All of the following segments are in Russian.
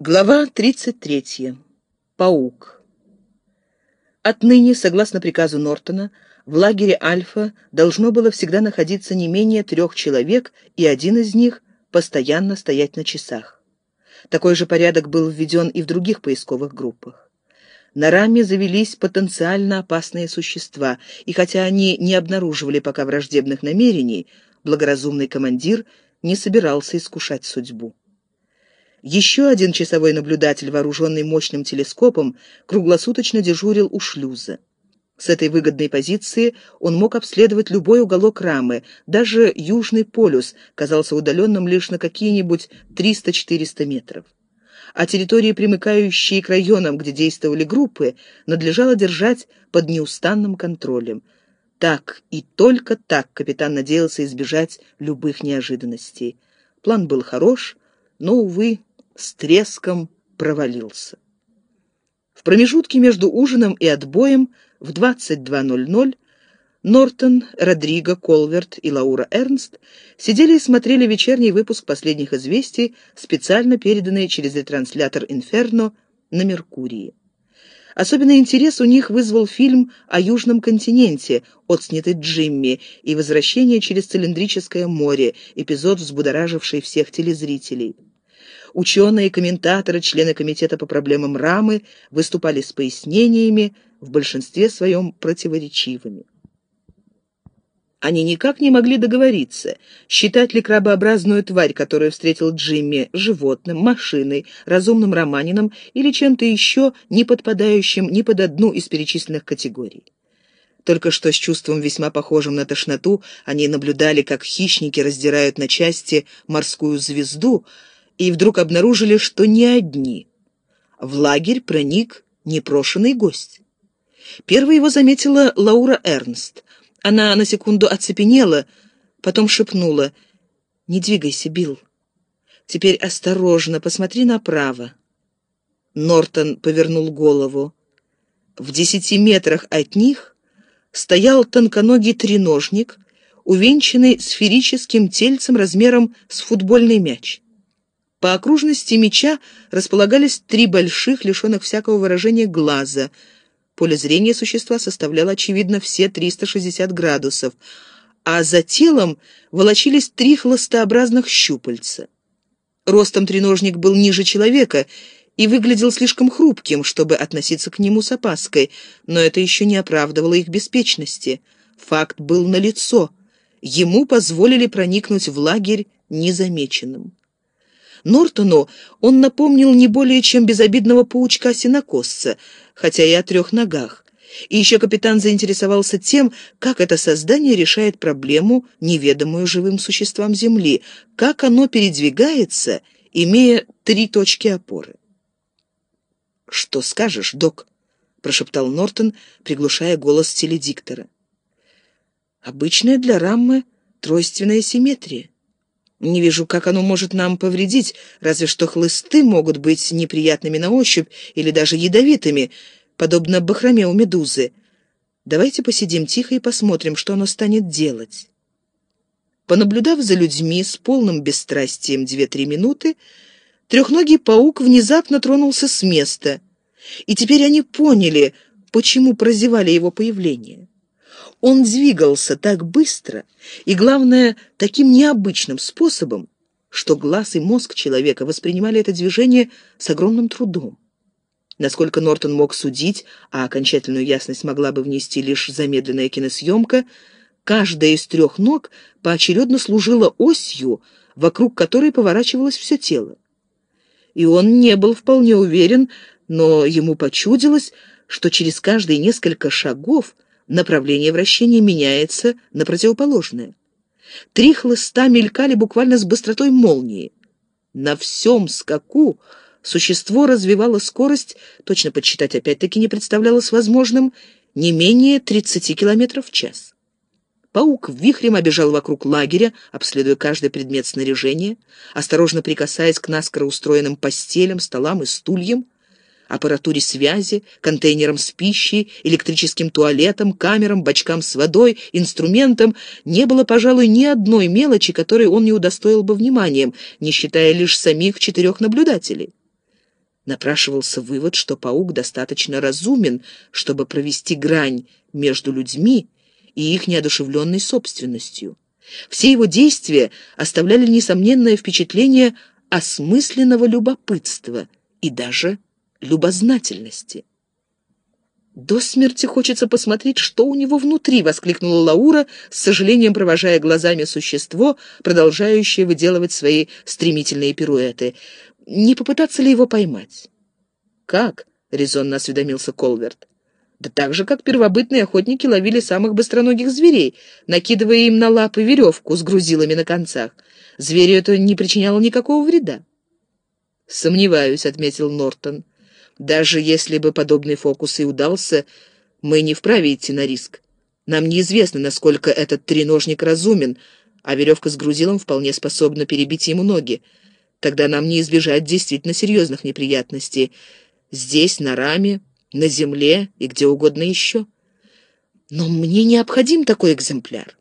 Глава 33. Паук. Отныне, согласно приказу Нортона, в лагере Альфа должно было всегда находиться не менее трех человек, и один из них постоянно стоять на часах. Такой же порядок был введен и в других поисковых группах. На раме завелись потенциально опасные существа, и хотя они не обнаруживали пока враждебных намерений, благоразумный командир не собирался искушать судьбу. Еще один часовой наблюдатель, вооруженный мощным телескопом, круглосуточно дежурил у шлюза. С этой выгодной позиции он мог обследовать любой уголок рамы, даже Южный полюс казался удаленным лишь на какие-нибудь 300-400 метров. А территории, примыкающие к районам, где действовали группы, надлежало держать под неустанным контролем. Так и только так капитан надеялся избежать любых неожиданностей. План был хорош, но, увы, с треском провалился. В промежутке между ужином и отбоем в 22.00 Нортон, Родриго, Колверт и Лаура Эрнст сидели и смотрели вечерний выпуск последних известий, специально переданные через ретранслятор «Инферно» на Меркурии. Особенный интерес у них вызвал фильм о Южном континенте, отснятый Джимми, и «Возвращение через цилиндрическое море», эпизод, взбудораживший всех телезрителей. Ученые, комментаторы, члены комитета по проблемам рамы выступали с пояснениями, в большинстве своем противоречивыми. Они никак не могли договориться, считать ли крабообразную тварь, которую встретил Джимми, животным, машиной, разумным романином или чем-то еще, не подпадающим ни под одну из перечисленных категорий. Только что с чувством весьма похожим на тошноту они наблюдали, как хищники раздирают на части морскую звезду, и вдруг обнаружили, что не одни. В лагерь проник непрошенный гость. Первой его заметила Лаура Эрнст. Она на секунду оцепенела, потом шепнула «Не двигайся, Билл. Теперь осторожно, посмотри направо». Нортон повернул голову. В десяти метрах от них стоял тонконогий треножник, увенчанный сферическим тельцем размером с футбольный мяч. По окружности меча располагались три больших, лишенных всякого выражения глаза. Поле зрения существа составляло, очевидно, все 360 градусов, а за телом волочились три хлостообразных щупальца. Ростом треножник был ниже человека и выглядел слишком хрупким, чтобы относиться к нему с опаской, но это еще не оправдывало их беспечности. Факт был налицо. Ему позволили проникнуть в лагерь незамеченным. Нортону он напомнил не более чем безобидного паучка-синокосца, хотя и о трех ногах. И еще капитан заинтересовался тем, как это создание решает проблему, неведомую живым существам Земли, как оно передвигается, имея три точки опоры. «Что скажешь, док?» — прошептал Нортон, приглушая голос теледиктора. «Обычная для раммы тройственная симметрия. Не вижу, как оно может нам повредить, разве что хлысты могут быть неприятными на ощупь или даже ядовитыми, подобно бахроме у медузы. Давайте посидим тихо и посмотрим, что оно станет делать». Понаблюдав за людьми с полным бесстрастием две-три минуты, трехногий паук внезапно тронулся с места, и теперь они поняли, почему прозевали его появление. Он двигался так быстро и, главное, таким необычным способом, что глаз и мозг человека воспринимали это движение с огромным трудом. Насколько Нортон мог судить, а окончательную ясность могла бы внести лишь замедленная киносъемка, каждая из трех ног поочередно служила осью, вокруг которой поворачивалось все тело. И он не был вполне уверен, но ему почудилось, что через каждые несколько шагов – направление вращения меняется на противоположное. Три хлыста мелькали буквально с быстротой молнии. На всем скаку существо развивало скорость, точно подсчитать опять-таки не представлялось возможным, не менее 30 км в час. Паук вихрем обежал вокруг лагеря, обследуя каждый предмет снаряжения, осторожно прикасаясь к наскоро устроенным постелям, столам и стульям, аппаратуре связи, контейнерам с пищей, электрическим туалетом, камерам, бачкам с водой, инструментам, не было, пожалуй, ни одной мелочи, которой он не удостоил бы вниманием, не считая лишь самих четырех наблюдателей. Напрашивался вывод, что паук достаточно разумен, чтобы провести грань между людьми и их неодушевленной собственностью. Все его действия оставляли несомненное впечатление осмысленного любопытства и даже любознательности. «До смерти хочется посмотреть, что у него внутри!» — воскликнула Лаура, с сожалением провожая глазами существо, продолжающее выделывать свои стремительные пируэты. «Не попытаться ли его поймать?» «Как?» — резонно осведомился Колверт. «Да так же, как первобытные охотники ловили самых быстроногих зверей, накидывая им на лапы веревку с грузилами на концах. Зверю это не причиняло никакого вреда». «Сомневаюсь», — отметил Нортон. Даже если бы подобный фокус и удался, мы не вправе идти на риск. Нам неизвестно, насколько этот треножник разумен, а веревка с грузилом вполне способна перебить ему ноги. Тогда нам не избежать действительно серьезных неприятностей. Здесь, на раме, на земле и где угодно еще. Но мне необходим такой экземпляр.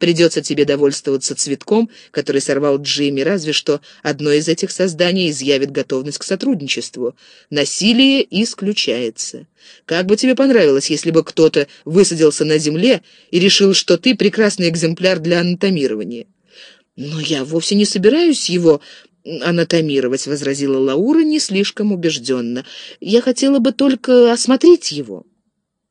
Придется тебе довольствоваться цветком, который сорвал Джимми, разве что одно из этих созданий изъявит готовность к сотрудничеству. Насилие исключается. Как бы тебе понравилось, если бы кто-то высадился на земле и решил, что ты прекрасный экземпляр для анатомирования? Но я вовсе не собираюсь его анатомировать, — возразила Лаура не слишком убежденно. Я хотела бы только осмотреть его.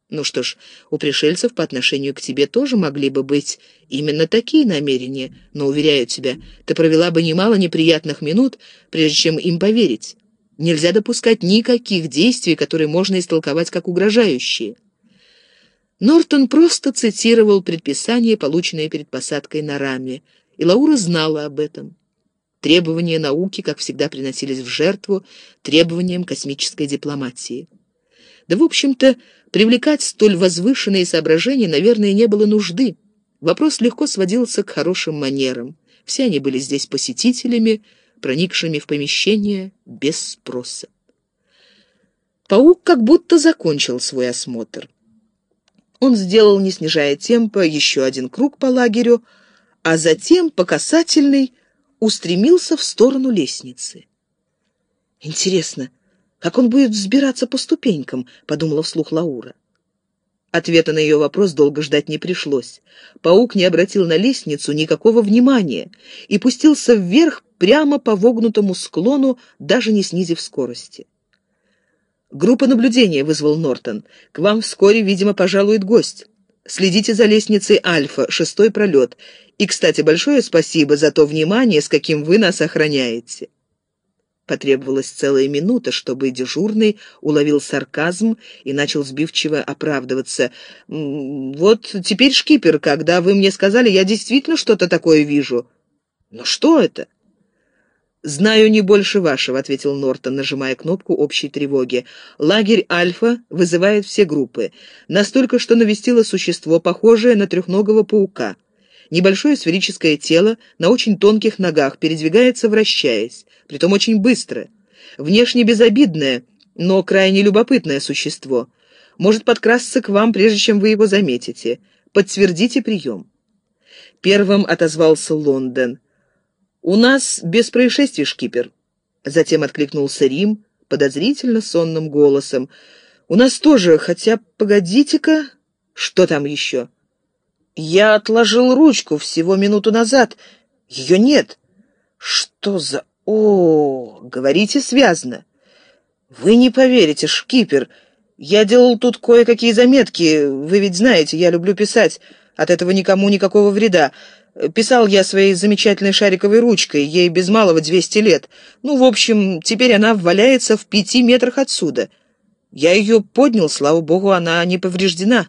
Ну что ж, у пришельцев по отношению к тебе тоже могли бы быть именно такие намерения, но, уверяю тебя, ты провела бы немало неприятных минут, прежде чем им поверить. Нельзя допускать никаких действий, которые можно истолковать как угрожающие. Нортон просто цитировал предписания, полученные перед посадкой на раме, и Лаура знала об этом. Требования науки, как всегда, приносились в жертву требованиям космической дипломатии. Да, в общем-то, привлекать столь возвышенные соображения, наверное, не было нужды. Вопрос легко сводился к хорошим манерам. Все они были здесь посетителями, проникшими в помещение без спроса. Паук как будто закончил свой осмотр. Он сделал, не снижая темпа, еще один круг по лагерю, а затем, по касательной, устремился в сторону лестницы. Интересно, как он будет взбираться по ступенькам?» — подумала вслух Лаура. Ответа на ее вопрос долго ждать не пришлось. Паук не обратил на лестницу никакого внимания и пустился вверх прямо по вогнутому склону, даже не снизив скорости. «Группа наблюдения», — вызвал Нортон. «К вам вскоре, видимо, пожалует гость. Следите за лестницей Альфа, шестой пролет. И, кстати, большое спасибо за то внимание, с каким вы нас охраняете». Потребовалась целая минута, чтобы дежурный уловил сарказм и начал сбивчиво оправдываться. «Вот теперь, шкипер, когда вы мне сказали, я действительно что-то такое вижу». «Но что это?» «Знаю не больше вашего», — ответил Нортон, нажимая кнопку общей тревоги. «Лагерь Альфа вызывает все группы. Настолько, что навестило существо, похожее на трехногого паука. Небольшое сферическое тело на очень тонких ногах передвигается, вращаясь, притом очень быстро. Внешне безобидное, но крайне любопытное существо. Может подкрасться к вам, прежде чем вы его заметите. Подтвердите прием. Первым отозвался Лондон. «У нас без происшествий, шкипер». Затем откликнулся Рим подозрительно сонным голосом. «У нас тоже, хотя, погодите-ка, что там еще?» Я отложил ручку всего минуту назад. Ее нет. Что за... О, говорите связно. Вы не поверите, шкипер. Я делал тут кое-какие заметки. Вы ведь знаете, я люблю писать. От этого никому никакого вреда. Писал я своей замечательной шариковой ручкой, ей без малого 200 лет. Ну, в общем, теперь она валяется в пяти метрах отсюда. Я ее поднял, слава богу, она не повреждена.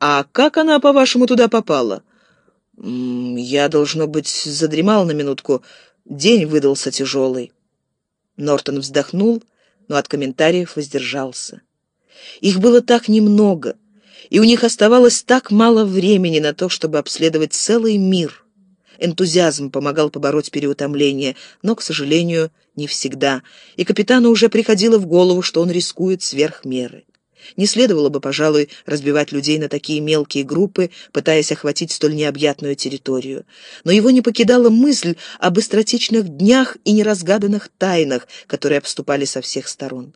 «А как она, по-вашему, туда попала?» «Я, должно быть, задремал на минутку. День выдался тяжелый». Нортон вздохнул, но от комментариев воздержался. Их было так немного, и у них оставалось так мало времени на то, чтобы обследовать целый мир. Энтузиазм помогал побороть переутомление, но, к сожалению, не всегда, и капитану уже приходило в голову, что он рискует сверх меры. Не следовало бы, пожалуй, разбивать людей на такие мелкие группы, пытаясь охватить столь необъятную территорию. Но его не покидала мысль о быстротечных днях и неразгаданных тайнах, которые обступали со всех сторон.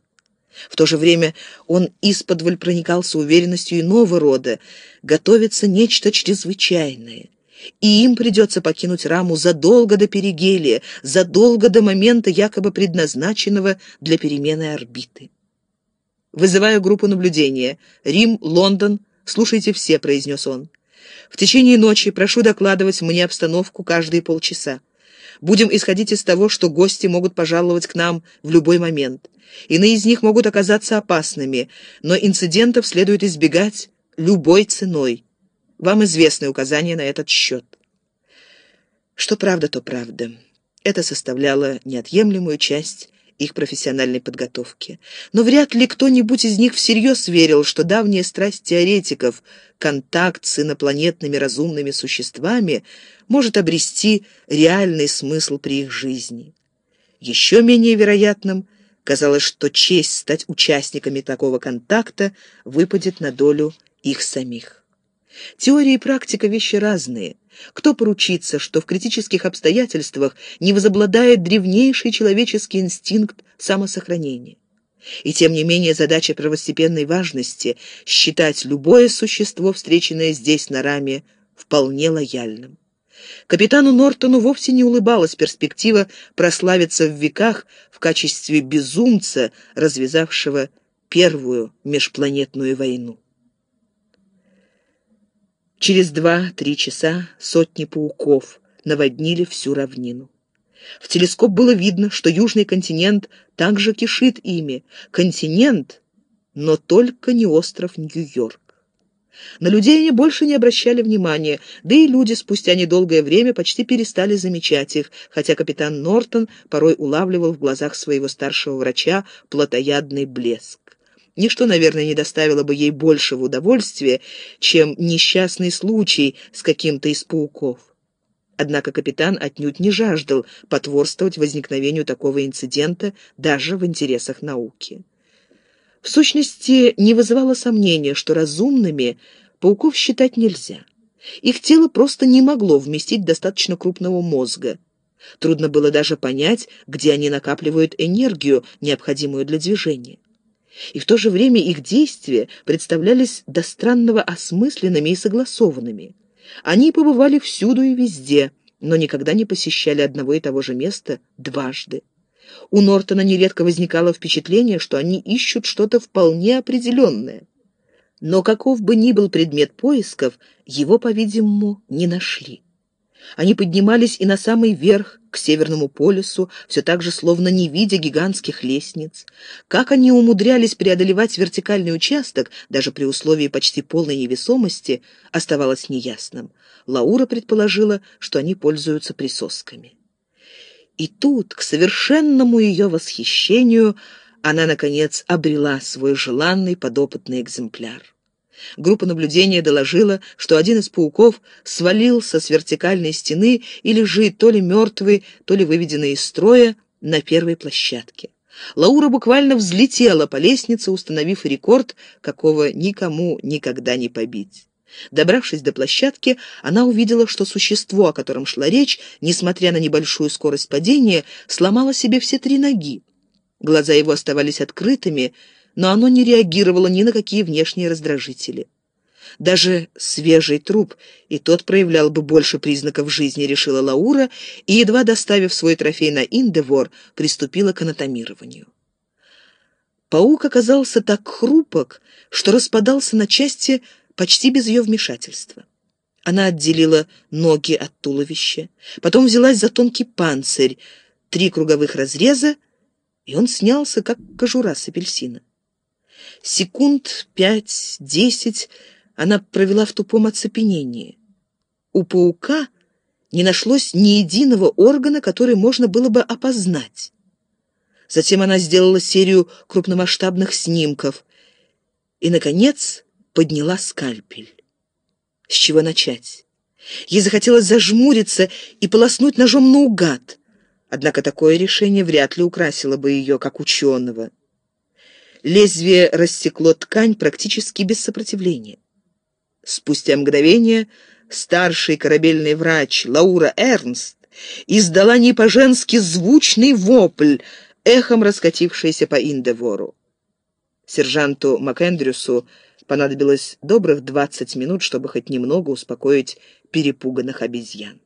В то же время он исподволь проникался уверенностью иного рода. Готовится нечто чрезвычайное. И им придется покинуть раму задолго до перигелия, задолго до момента, якобы предназначенного для перемены орбиты. Вызываю группу наблюдения. Рим, Лондон. Слушайте все», — произнес он. «В течение ночи прошу докладывать мне обстановку каждые полчаса. Будем исходить из того, что гости могут пожаловать к нам в любой момент. Иные из них могут оказаться опасными, но инцидентов следует избегать любой ценой. Вам известны указания на этот счет». Что правда, то правда. Это составляло неотъемлемую часть их профессиональной подготовки. Но вряд ли кто-нибудь из них всерьез верил, что давняя страсть теоретиков, контакт с инопланетными разумными существами, может обрести реальный смысл при их жизни. Еще менее вероятным казалось, что честь стать участниками такого контакта выпадет на долю их самих. Теория и практика – вещи разные. Кто поручится, что в критических обстоятельствах не возобладает древнейший человеческий инстинкт самосохранения? И тем не менее задача первостепенной важности – считать любое существо, встреченное здесь на раме, вполне лояльным. Капитану Нортону вовсе не улыбалась перспектива прославиться в веках в качестве безумца, развязавшего первую межпланетную войну. Через два-три часа сотни пауков наводнили всю равнину. В телескоп было видно, что южный континент также кишит ими. Континент, но только не остров Нью-Йорк. На людей они больше не обращали внимания, да и люди спустя недолгое время почти перестали замечать их, хотя капитан Нортон порой улавливал в глазах своего старшего врача плотоядный блеск. Ничто, наверное, не доставило бы ей большего удовольствия, чем несчастный случай с каким-то из пауков. Однако капитан отнюдь не жаждал потворствовать возникновению такого инцидента даже в интересах науки. В сущности, не вызывало сомнения, что разумными пауков считать нельзя. Их тело просто не могло вместить достаточно крупного мозга. Трудно было даже понять, где они накапливают энергию, необходимую для движения и в то же время их действия представлялись до странного осмысленными и согласованными. Они побывали всюду и везде, но никогда не посещали одного и того же места дважды. У Нортона нередко возникало впечатление, что они ищут что-то вполне определенное. Но каков бы ни был предмет поисков, его, по-видимому, не нашли. Они поднимались и на самый верх, к Северному полюсу, все так же словно не видя гигантских лестниц. Как они умудрялись преодолевать вертикальный участок, даже при условии почти полной невесомости, оставалось неясным. Лаура предположила, что они пользуются присосками. И тут, к совершенному ее восхищению, она, наконец, обрела свой желанный подопытный экземпляр. Группа наблюдения доложила, что один из пауков свалился с вертикальной стены и лежит то ли мертвый, то ли выведенный из строя на первой площадке. Лаура буквально взлетела по лестнице, установив рекорд, какого никому никогда не побить. Добравшись до площадки, она увидела, что существо, о котором шла речь, несмотря на небольшую скорость падения, сломало себе все три ноги. Глаза его оставались открытыми, но оно не реагировало ни на какие внешние раздражители. Даже свежий труп, и тот проявлял бы больше признаков жизни, решила Лаура, и, едва доставив свой трофей на Индевор, приступила к анатомированию. Паук оказался так хрупок, что распадался на части почти без ее вмешательства. Она отделила ноги от туловища, потом взялась за тонкий панцирь, три круговых разреза, и он снялся, как кожура с апельсина. Секунд пять-десять она провела в тупом оцепенении. У паука не нашлось ни единого органа, который можно было бы опознать. Затем она сделала серию крупномасштабных снимков и, наконец, подняла скальпель. С чего начать? Ей захотелось зажмуриться и полоснуть ножом наугад. Однако такое решение вряд ли украсило бы ее, как ученого. Лезвие рассекло ткань практически без сопротивления. Спустя мгновение старший корабельный врач Лаура Эрнст издала не по-женски звучный вопль, эхом раскатившийся по Индевору. Сержанту МакЭндрюсу понадобилось добрых двадцать минут, чтобы хоть немного успокоить перепуганных обезьян.